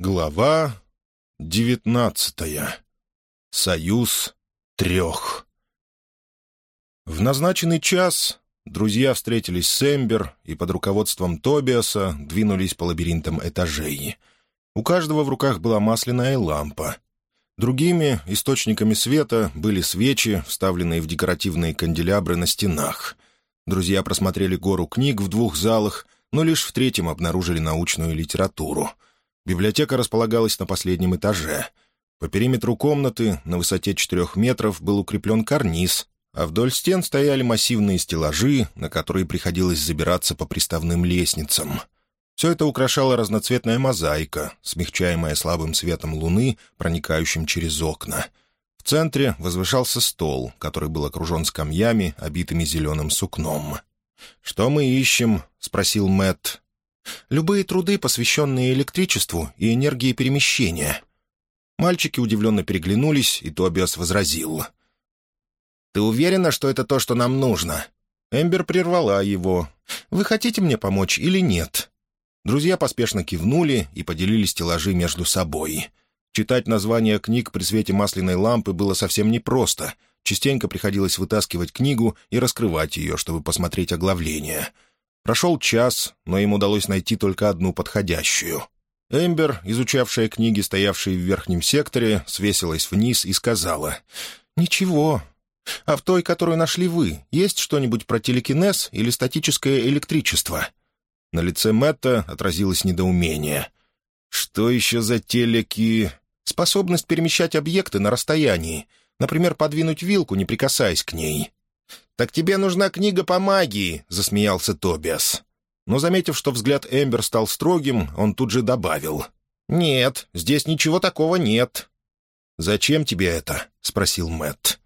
Глава девятнадцатая. Союз трех. В назначенный час друзья встретились с Эмбер и под руководством Тобиаса двинулись по лабиринтам этажей. У каждого в руках была масляная лампа. Другими источниками света были свечи, вставленные в декоративные канделябры на стенах. Друзья просмотрели гору книг в двух залах, но лишь в третьем обнаружили научную литературу. Библиотека располагалась на последнем этаже. По периметру комнаты на высоте четырех метров был укреплен карниз, а вдоль стен стояли массивные стеллажи, на которые приходилось забираться по приставным лестницам. Все это украшала разноцветная мозаика, смягчаемая слабым светом луны, проникающим через окна. В центре возвышался стол, который был окружен скамьями, обитыми зеленым сукном. «Что мы ищем?» — спросил Мэтт. «Любые труды, посвященные электричеству и энергии перемещения». Мальчики удивленно переглянулись, и Тобиас возразил. «Ты уверена, что это то, что нам нужно?» Эмбер прервала его. «Вы хотите мне помочь или нет?» Друзья поспешно кивнули и поделили стеллажи между собой. Читать названия книг при свете масляной лампы было совсем непросто. Частенько приходилось вытаскивать книгу и раскрывать ее, чтобы посмотреть оглавление. Прошел час, но им удалось найти только одну подходящую. Эмбер, изучавшая книги, стоявшие в верхнем секторе, свесилась вниз и сказала «Ничего, а в той, которую нашли вы, есть что-нибудь про телекинез или статическое электричество?» На лице Мэтта отразилось недоумение. «Что еще за телеки...» «Способность перемещать объекты на расстоянии. Например, подвинуть вилку, не прикасаясь к ней». «Так тебе нужна книга по магии», — засмеялся Тобиас. Но, заметив, что взгляд Эмбер стал строгим, он тут же добавил. «Нет, здесь ничего такого нет». «Зачем тебе это?» — спросил Мэтт.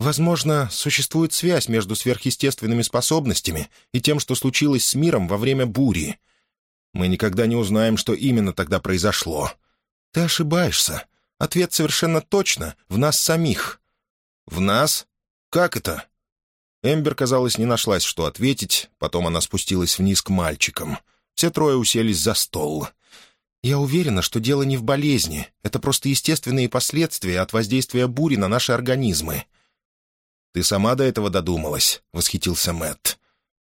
Возможно, существует связь между сверхъестественными способностями и тем, что случилось с миром во время бури. Мы никогда не узнаем, что именно тогда произошло. Ты ошибаешься. Ответ совершенно точно в нас самих. В нас? Как это? Эмбер, казалось, не нашлась, что ответить. Потом она спустилась вниз к мальчикам. Все трое уселись за стол. «Я уверена, что дело не в болезни. Это просто естественные последствия от воздействия бури на наши организмы. «Ты сама до этого додумалась», — восхитился Мэтт.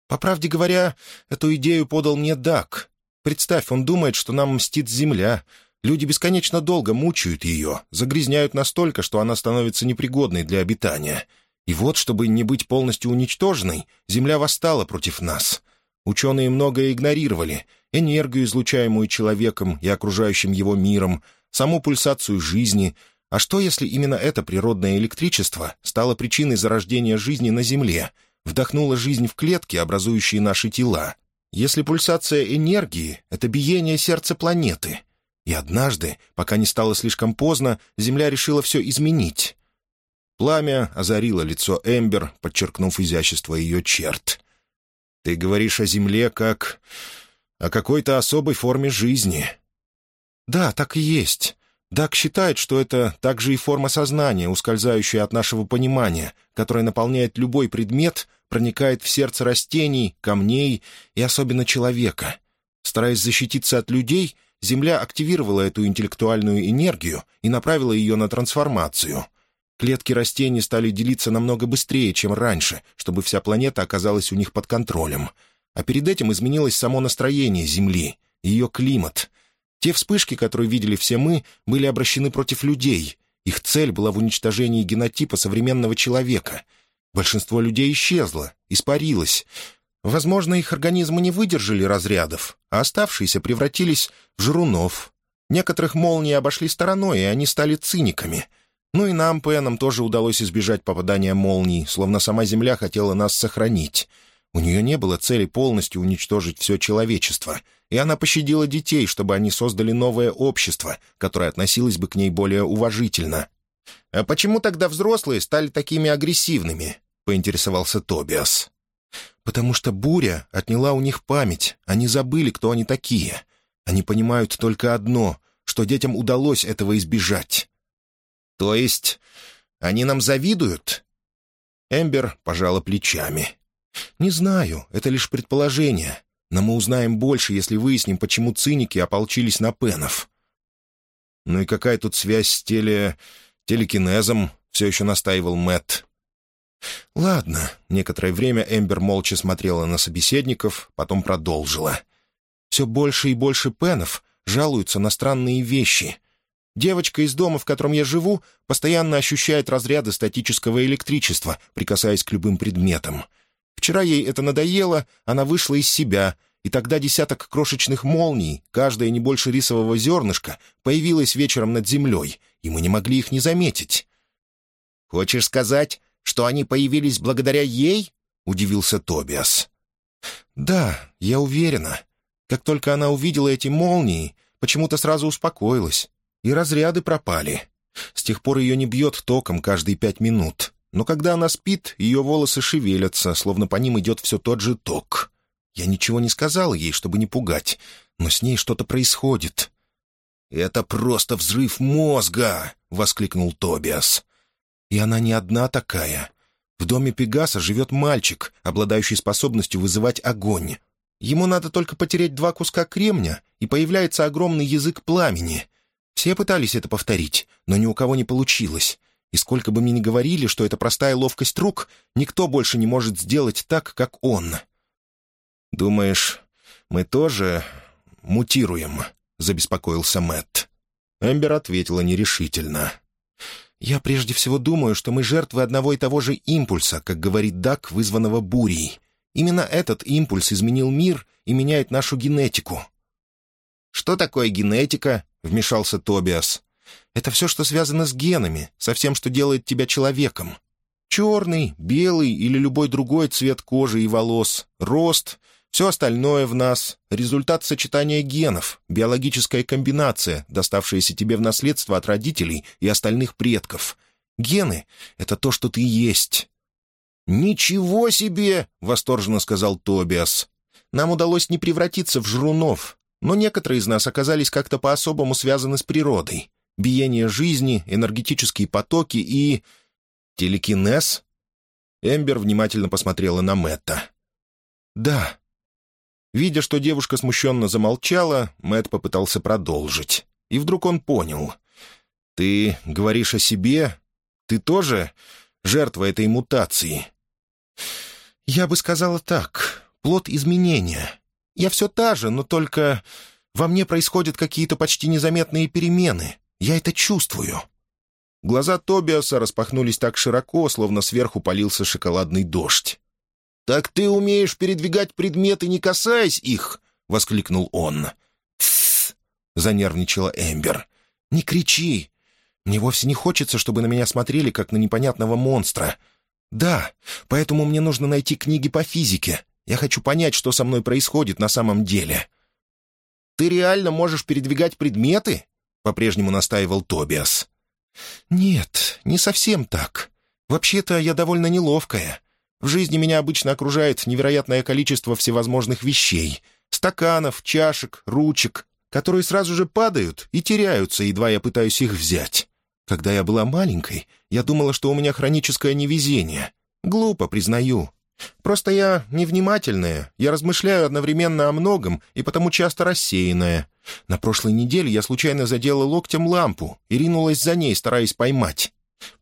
«По правде говоря, эту идею подал мне Дак. Представь, он думает, что нам мстит Земля. Люди бесконечно долго мучают ее, загрязняют настолько, что она становится непригодной для обитания. И вот, чтобы не быть полностью уничтоженной, Земля восстала против нас. Ученые многое игнорировали — энергию, излучаемую человеком и окружающим его миром, саму пульсацию жизни — а что, если именно это природное электричество стало причиной зарождения жизни на Земле, вдохнуло жизнь в клетки, образующие наши тела? Если пульсация энергии — это биение сердца планеты? И однажды, пока не стало слишком поздно, Земля решила все изменить. Пламя озарило лицо Эмбер, подчеркнув изящество ее черт. «Ты говоришь о Земле как... о какой-то особой форме жизни». «Да, так и есть. Дак считает, что это также и форма сознания, ускользающая от нашего понимания, которая наполняет любой предмет, проникает в сердце растений, камней и особенно человека. Стараясь защититься от людей, Земля активировала эту интеллектуальную энергию и направила ее на трансформацию. Клетки растений стали делиться намного быстрее, чем раньше, чтобы вся планета оказалась у них под контролем. А перед этим изменилось само настроение Земли, ее климат — те вспышки, которые видели все мы, были обращены против людей. Их цель была в уничтожении генотипа современного человека. Большинство людей исчезло, испарилось. Возможно, их организмы не выдержали разрядов, а оставшиеся превратились в жрунов. Некоторых молнии обошли стороной, и они стали циниками. Ну и нам, Пенам, тоже удалось избежать попадания молний, словно сама Земля хотела нас сохранить. У нее не было цели полностью уничтожить все человечество, и она пощадила детей, чтобы они создали новое общество, которое относилось бы к ней более уважительно. «А почему тогда взрослые стали такими агрессивными?» — поинтересовался Тобиас. «Потому что буря отняла у них память, они забыли, кто они такие. Они понимают только одно, что детям удалось этого избежать». «То есть они нам завидуют?» Эмбер пожала плечами. «Не знаю, это лишь предположение. Но мы узнаем больше, если выясним, почему циники ополчились на пенов. «Ну и какая тут связь с теле... телекинезом?» — все еще настаивал Мэтт. «Ладно». Некоторое время Эмбер молча смотрела на собеседников, потом продолжила. «Все больше и больше пенов жалуются на странные вещи. Девочка из дома, в котором я живу, постоянно ощущает разряды статического электричества, прикасаясь к любым предметам. Вчера ей это надоело, она вышла из себя, и тогда десяток крошечных молний, каждая не больше рисового зернышка, появилась вечером над землей, и мы не могли их не заметить. «Хочешь сказать, что они появились благодаря ей?» — удивился Тобиас. «Да, я уверена. Как только она увидела эти молнии, почему-то сразу успокоилась, и разряды пропали. С тех пор ее не бьет током каждые пять минут, но когда она спит, ее волосы шевелятся, словно по ним идет все тот же ток. Я ничего не сказала ей, чтобы не пугать, но с ней что-то происходит». «Это просто взрыв мозга!» — воскликнул Тобиас. И она не одна такая. В доме Пегаса живет мальчик, обладающий способностью вызывать огонь. Ему надо только потереть два куска кремня, и появляется огромный язык пламени. Все пытались это повторить, но ни у кого не получилось. И сколько бы мне ни говорили, что это простая ловкость рук, никто больше не может сделать так, как он. «Думаешь, мы тоже мутируем?» — забеспокоился Мэтт. Эмбер ответила нерешительно. «Я прежде всего думаю, что мы жертвы одного и того же импульса, как говорит Дак, вызванного бурей. Именно этот импульс изменил мир и меняет нашу генетику». «Что такое генетика?» — вмешался Тобиас. «Это все, что связано с генами, со всем, что делает тебя человеком. Черный, белый или любой другой цвет кожи и волос, рост, все остальное в нас — результат сочетания генов, биологическая комбинация, доставшаяся тебе в наследство от родителей и остальных предков. Гены — это то, что ты есть». «Ничего себе!» — восторженно сказал Тобиас. «Нам удалось не превратиться в жрунов, но некоторые из нас оказались как-то по-особому связаны с природой. Биение жизни, энергетические потоки и... телекинез?» Эмбер внимательно посмотрела на Мэтта. «Да, Видя, что девушка смущенно замолчала, Мэт попытался продолжить. И вдруг он понял. «Ты говоришь о себе? Ты тоже жертва этой мутации?» «Я бы сказала так. Плод изменения. Я все та же, но только во мне происходят какие-то почти незаметные перемены. Я это чувствую». Глаза Тобиаса распахнулись так широко, словно сверху полился шоколадный дождь. «Так ты умеешь передвигать предметы, не касаясь их?» — воскликнул он. «Тссс!» — занервничала Эмбер. «Не кричи! Мне вовсе не хочется, чтобы на меня смотрели, как на непонятного монстра. Да, поэтому мне нужно найти книги по физике. Я хочу понять, что со мной происходит на самом деле». «Ты реально можешь передвигать предметы?» — по-прежнему настаивал Тобиас. «Нет, не совсем так. Вообще-то я довольно неловкая. В жизни меня обычно окружает невероятное количество всевозможных вещей. Стаканов, чашек, ручек, которые сразу же падают и теряются, едва я пытаюсь их взять. Когда я была маленькой, я думала, что у меня хроническое невезение. Глупо, признаю. Просто я невнимательная, я размышляю одновременно о многом и потому часто рассеянная. На прошлой неделе я случайно задела локтем лампу и ринулась за ней, стараясь поймать.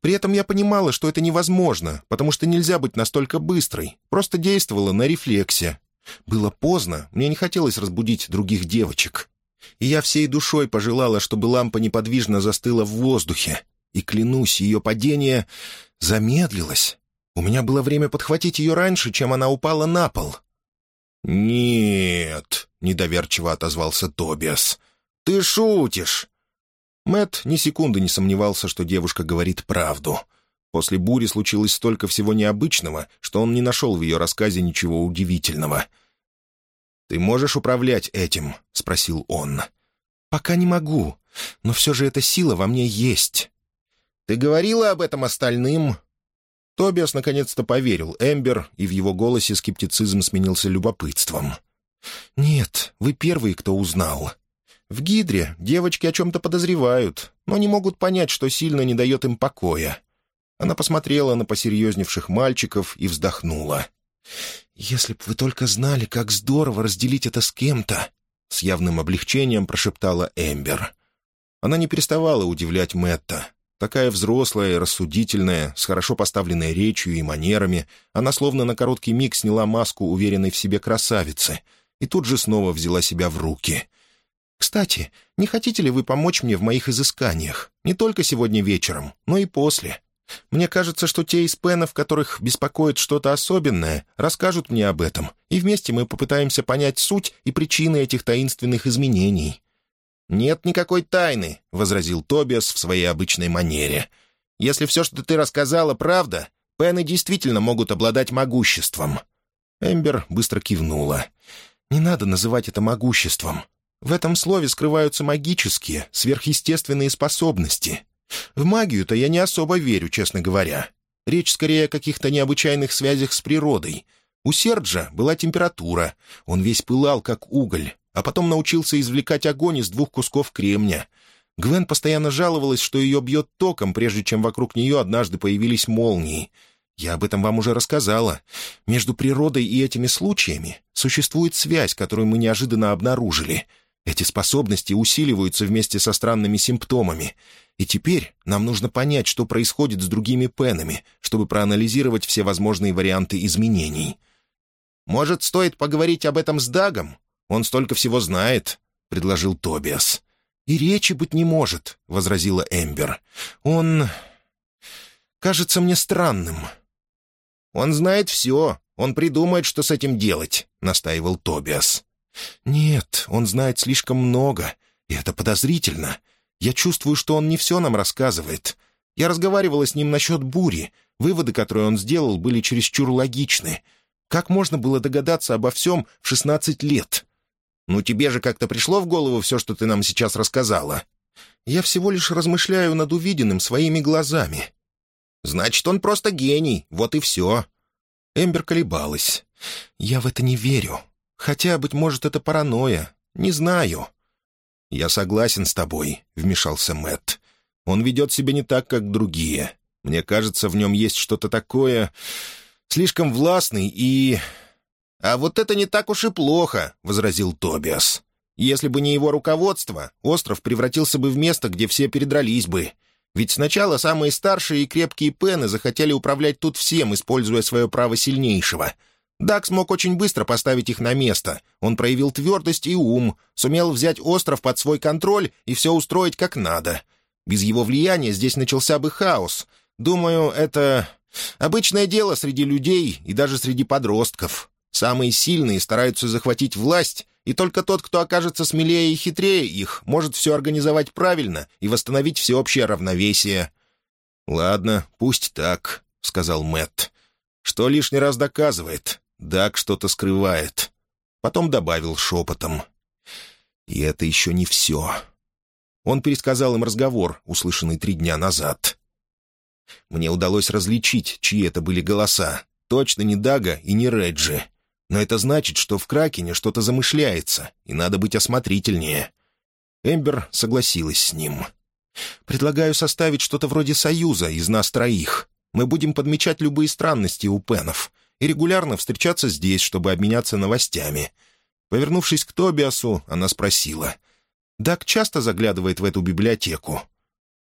При этом я понимала, что это невозможно, потому что нельзя быть настолько быстрой, просто действовала на рефлексе. Было поздно, мне не хотелось разбудить других девочек. И я всей душой пожелала, чтобы лампа неподвижно застыла в воздухе. И, клянусь, ее падение замедлилось. У меня было время подхватить ее раньше, чем она упала на пол. «Нет», — недоверчиво отозвался Тобиас, — «ты шутишь. Мэт ни секунды не сомневался, что девушка говорит правду. После бури случилось столько всего необычного, что он не нашел в ее рассказе ничего удивительного. «Ты можешь управлять этим?» — спросил он. «Пока не могу, но все же эта сила во мне есть». «Ты говорила об этом остальным?» Тобиас наконец-то поверил Эмбер, и в его голосе скептицизм сменился любопытством. «Нет, вы первый, кто узнал. В Гидре девочки о чем-то подозревают, но не могут понять, что сильно не дает им покоя. Она посмотрела на посерьезневших мальчиков и вздохнула. «Если б вы только знали, как здорово разделить это с кем-то!» С явным облегчением прошептала Эмбер. Она не переставала удивлять Мэтта. Такая взрослая, рассудительная, с хорошо поставленной речью и манерами, она словно на короткий миг сняла маску уверенной в себе красавицы и тут же снова взяла себя в руки. «Кстати, не хотите ли вы помочь мне в моих изысканиях? Не только сегодня вечером, но и после. Мне кажется, что те из пенов, которых беспокоит что-то особенное, расскажут мне об этом, и вместе мы попытаемся понять суть и причины этих таинственных изменений». «Нет никакой тайны», — возразил Тобиас в своей обычной манере. «Если все, что ты рассказала, правда, пены действительно могут обладать могуществом». Эмбер быстро кивнула. «Не надо называть это могуществом. В этом слове скрываются магические, сверхъестественные способности. В магию-то я не особо верю, честно говоря. Речь скорее о каких-то необычайных связях с природой. У Серджа была температура, он весь пылал, как уголь, а потом научился извлекать огонь из двух кусков кремня. Гвен постоянно жаловалась, что ее бьет током, прежде чем вокруг нее однажды появились молнии. Я об этом вам уже рассказала. Между природой и этими случаями существует связь, которую мы неожиданно обнаружили. Эти способности усиливаются вместе со странными симптомами. И теперь нам нужно понять, что происходит с другими пенами, чтобы проанализировать все возможные варианты изменений. «Может, стоит поговорить об этом с Дагом?» Он столько всего знает», — предложил Тобиас. «И речи быть не может», — возразила Эмбер. «Он... кажется мне странным». «Он знает все. Он придумает, что с этим делать», — настаивал Тобиас. «Нет, он знает слишком много, и это подозрительно. Я чувствую, что он не все нам рассказывает. Я разговаривала с ним насчет бури. Выводы, которые он сделал, были чересчур логичны. Как можно было догадаться обо всем в шестнадцать лет?» «Ну, тебе же как-то пришло в голову все, что ты нам сейчас рассказала?» «Я всего лишь размышляю над увиденным своими глазами». «Значит, он просто гений, вот и все». Эмбер колебалась. «Я в это не верю. Хотя, быть может, это паранойя. Не знаю». «Я согласен с тобой», — вмешался Мэтт. «Он ведет себя не так, как другие. Мне кажется, в нем есть что-то такое... слишком властный и... «А вот это не так уж и плохо», — возразил Тобиас. «Если бы не его руководство, остров превратился бы в место, где все передрались бы. Ведь сначала самые старшие и крепкие пены захотели управлять тут всем, используя свое право сильнейшего. Дак смог очень быстро поставить их на место. Он проявил твердость и ум, сумел взять остров под свой контроль и все устроить как надо. Без его влияния здесь начался бы хаос. Думаю, это обычное дело среди людей и даже среди подростков». Самые сильные стараются захватить власть, и только тот, кто окажется смелее и хитрее их, может все организовать правильно и восстановить всеобщее равновесие». «Ладно, пусть так», — сказал Мэтт. «Что лишний раз доказывает? Дак что-то скрывает». Потом добавил шепотом. «И это еще не все». Он пересказал им разговор, услышанный три дня назад. Мне удалось различить, чьи это были голоса. Точно не Дага и не Реджи. Но это значит, что в Кракене что-то замышляется, и надо быть осмотрительнее». Эмбер согласилась с ним. «Предлагаю составить что-то вроде союза из нас троих. Мы будем подмечать любые странности у Пенов и регулярно встречаться здесь, чтобы обменяться новостями». Повернувшись к Тобиасу, она спросила. «Дак часто заглядывает в эту библиотеку?»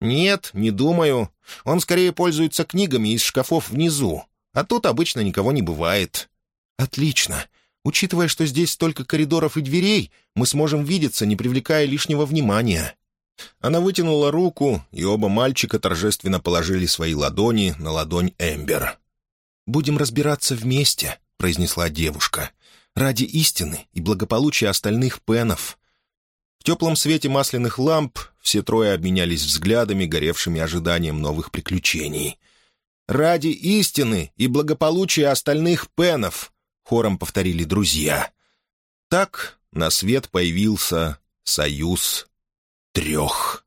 «Нет, не думаю. Он скорее пользуется книгами из шкафов внизу, а тут обычно никого не бывает». «Отлично. Учитывая, что здесь столько коридоров и дверей, мы сможем видеться, не привлекая лишнего внимания». Она вытянула руку, и оба мальчика торжественно положили свои ладони на ладонь Эмбер. «Будем разбираться вместе», — произнесла девушка, «ради истины и благополучия остальных пенов». В теплом свете масляных ламп все трое обменялись взглядами, горевшими ожиданием новых приключений. «Ради истины и благополучия остальных пенов», — хором повторили друзья. Так на свет появился союз трех.